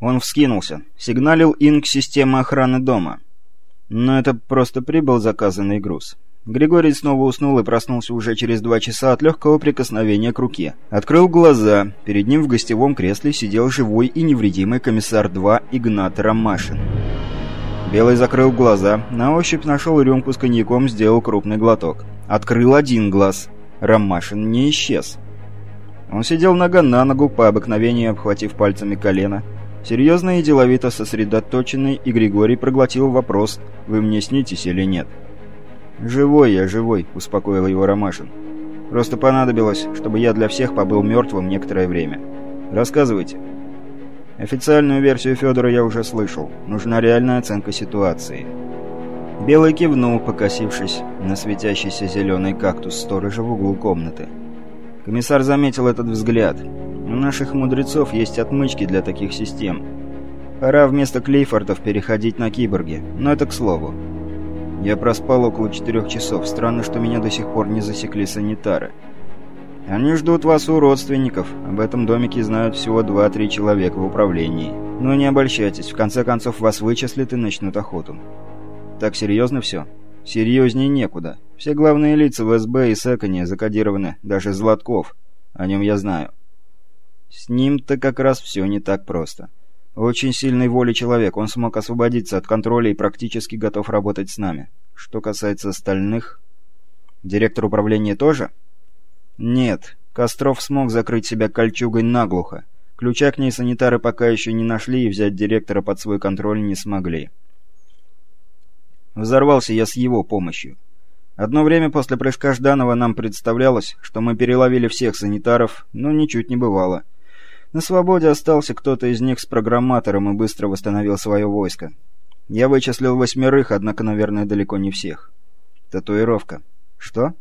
Он вскинулся. Сигналил инк системы охраны дома. Но это просто прибыл заказанный груз. Григорий снова уснул и проснулся уже через два часа от легкого прикосновения к руке. Открыл глаза. Перед ним в гостевом кресле сидел живой и невредимый комиссар-2 Игнат Ромашин. Белый закрыл глаза, на ощупь нашел рюмку с коньяком, сделал крупный глоток. Открыл один глаз. Ромашин не исчез. Он сидел нога на ногу, по обыкновению обхватив пальцами колено. Серьезно и деловито сосредоточенный, и Григорий проглотил вопрос «Вы мне снитесь или нет?». «Живой я, живой», — успокоил его Ромашин. «Просто понадобилось, чтобы я для всех побыл мертвым некоторое время. Рассказывайте». Официальную версию Федора я уже слышал. Нужна реальная оценка ситуации. Белый кивнул, покосившись на светящийся зеленый кактус сторожа в углу комнаты. Комиссар заметил этот взгляд. Наших мудрецов есть отмычки для таких систем. Пора вместо Клейфортов переходить на киборги, но это к слову. Я проспал около четырех часов. Странно, что меня до сих пор не засекли санитары. Они ждут вас у родственников. Об этом домике знают всего два-три человека в управлении. Но не обольщайтесь, в конце концов вас вычислят и начнут охоту. Так серьезно все? Серьезнее некуда. Все главные лица в СБ и Секоне закодированы, даже Златков. О нем я знаю. С ним-то как раз все не так просто. Очень сильной воли человек, он смог освободиться от контроля и практически готов работать с нами. Что касается остальных... Директор управления тоже? Нет, Костров смог закрыть себя кольчугой наглухо. Ключа к ней санитары пока еще не нашли и взять директора под свой контроль не смогли. Взорвался я с его помощью. Одно время после прыжка Жданова нам представлялось, что мы переловили всех санитаров, но ничуть не бывало. На свободе остался кто-то из них с программатором и быстро восстановил свое войско. Я вычислил восьмерых, однако, наверное, далеко не всех. Татуировка. Что?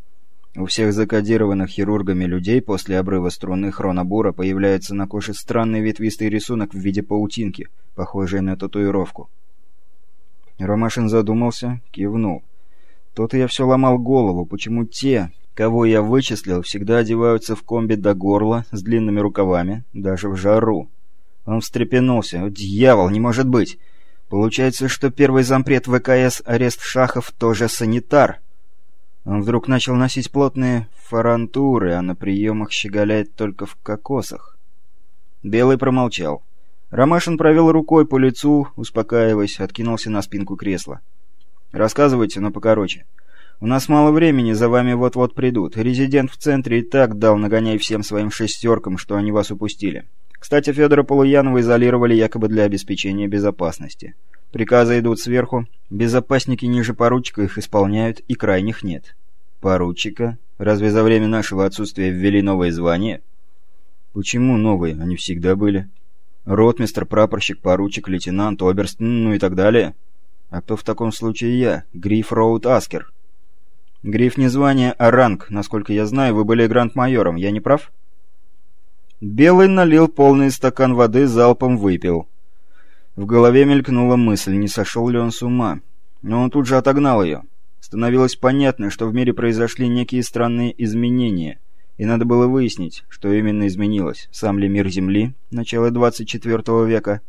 У всех закодированных хирургами людей после обрыва струны хронобура появляется на коже странный ветвистый рисунок в виде паутинки, похожий на татуировку. Ромашин задумался, кивнул. Тут я все ломал голову, почему те, Кого я вычислил, всегда одеваются в комби до горла, с длинными рукавами, даже в жару. Он встрепенулся. «О, дьявол, не может быть! Получается, что первый зампред ВКС Арест Шахов тоже санитар!» Он вдруг начал носить плотные фарантуры, а на приемах щеголяет только в кокосах. Белый промолчал. Ромашин провел рукой по лицу, успокаиваясь, откинулся на спинку кресла. «Рассказывайте, но покороче». У нас мало времени, за вами вот-вот придут. Резидент в центре и так дал нагоняй всем своим шестеркам, что они вас упустили. Кстати, Федора Полуянова изолировали якобы для обеспечения безопасности. Приказы идут сверху, безопасники ниже поручика их исполняют, и крайних нет. Поручика? Разве за время нашего отсутствия ввели новые звания? Почему новые? Они всегда были. Ротмистр, прапорщик, поручик, лейтенант, оберст, ну и так далее. А кто в таком случае я? Гриф Роуд Аскер. Гриф не звание, а ранг. Насколько я знаю, вы были гранд-майором. Я не прав? Белый налил полный стакан воды, залпом выпил. В голове мелькнула мысль, не сошел ли он с ума. Но он тут же отогнал ее. Становилось понятно, что в мире произошли некие странные изменения, и надо было выяснить, что именно изменилось. Сам ли мир Земли, начало 24 века,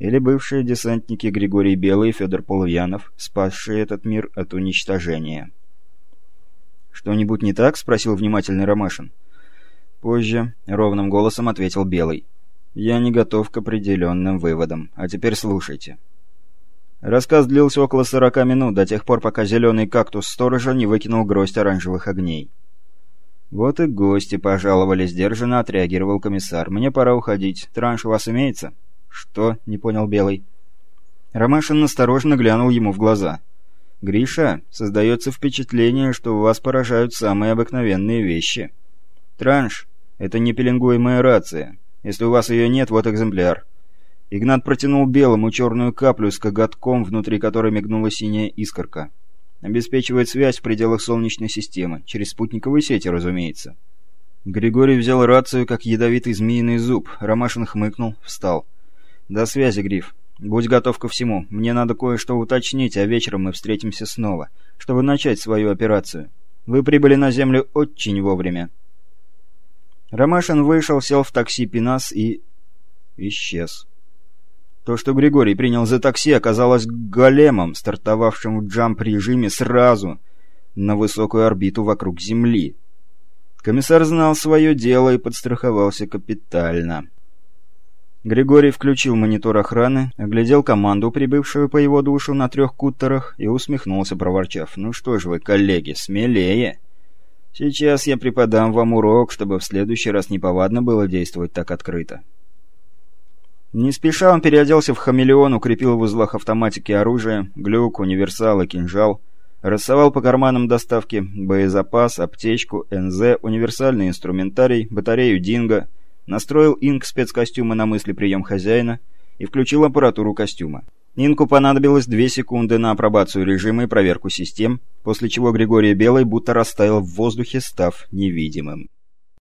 или бывшие десантники Григорий Белый и Федор Полуянов, спасшие этот мир от уничтожения. «Что-нибудь не так?» — спросил внимательный Ромашин. «Позже», — ровным голосом ответил Белый. «Я не готов к определенным выводам. А теперь слушайте». Рассказ длился около сорока минут, до тех пор, пока зеленый кактус сторожа не выкинул гроздь оранжевых огней. «Вот и гости пожаловали», — сдержанно отреагировал комиссар. «Мне пора уходить. Транш у вас имеется?» «Что?» — не понял Белый. Ромашин осторожно глянул ему в глаза. «Гриша, создается впечатление, что вас поражают самые обыкновенные вещи. Транш — это не пеленгуемая рация. Если у вас ее нет, вот экземпляр». Игнат протянул белому черную каплю с коготком, внутри которой мигнула синяя искорка. Обеспечивает связь в пределах Солнечной системы, через спутниковые сети, разумеется. Григорий взял рацию, как ядовитый змеиный зуб. Ромашин хмыкнул, встал. «До связи, Гриф. Будь готов ко всему. Мне надо кое-что уточнить, а вечером мы встретимся снова, чтобы начать свою операцию. Вы прибыли на Землю очень вовремя». Ромашин вышел, сел в такси Пинас и... исчез. То, что Григорий принял за такси, оказалось големом, стартовавшим в джамп-режиме сразу на высокую орбиту вокруг Земли. Комиссар знал свое дело и подстраховался капитально. Григорий включил монитор охраны, оглядел команду, прибывшую по его душу на трех куттерах, и усмехнулся, проворчав. «Ну что ж вы, коллеги, смелее! Сейчас я преподам вам урок, чтобы в следующий раз неповадно было действовать так открыто». Не спеша он переоделся в хамелеон, укрепил в узлах автоматики оружие, глюк, универсал и кинжал, рассовал по карманам доставки боезапас, аптечку, НЗ, универсальный инструментарий, батарею Динго — настроил Инк спецкостюма на мысли прием хозяина и включил аппаратуру костюма. Инку понадобилось две секунды на апробацию режима и проверку систем, после чего Григорий Белый будто растаял в воздухе, став невидимым.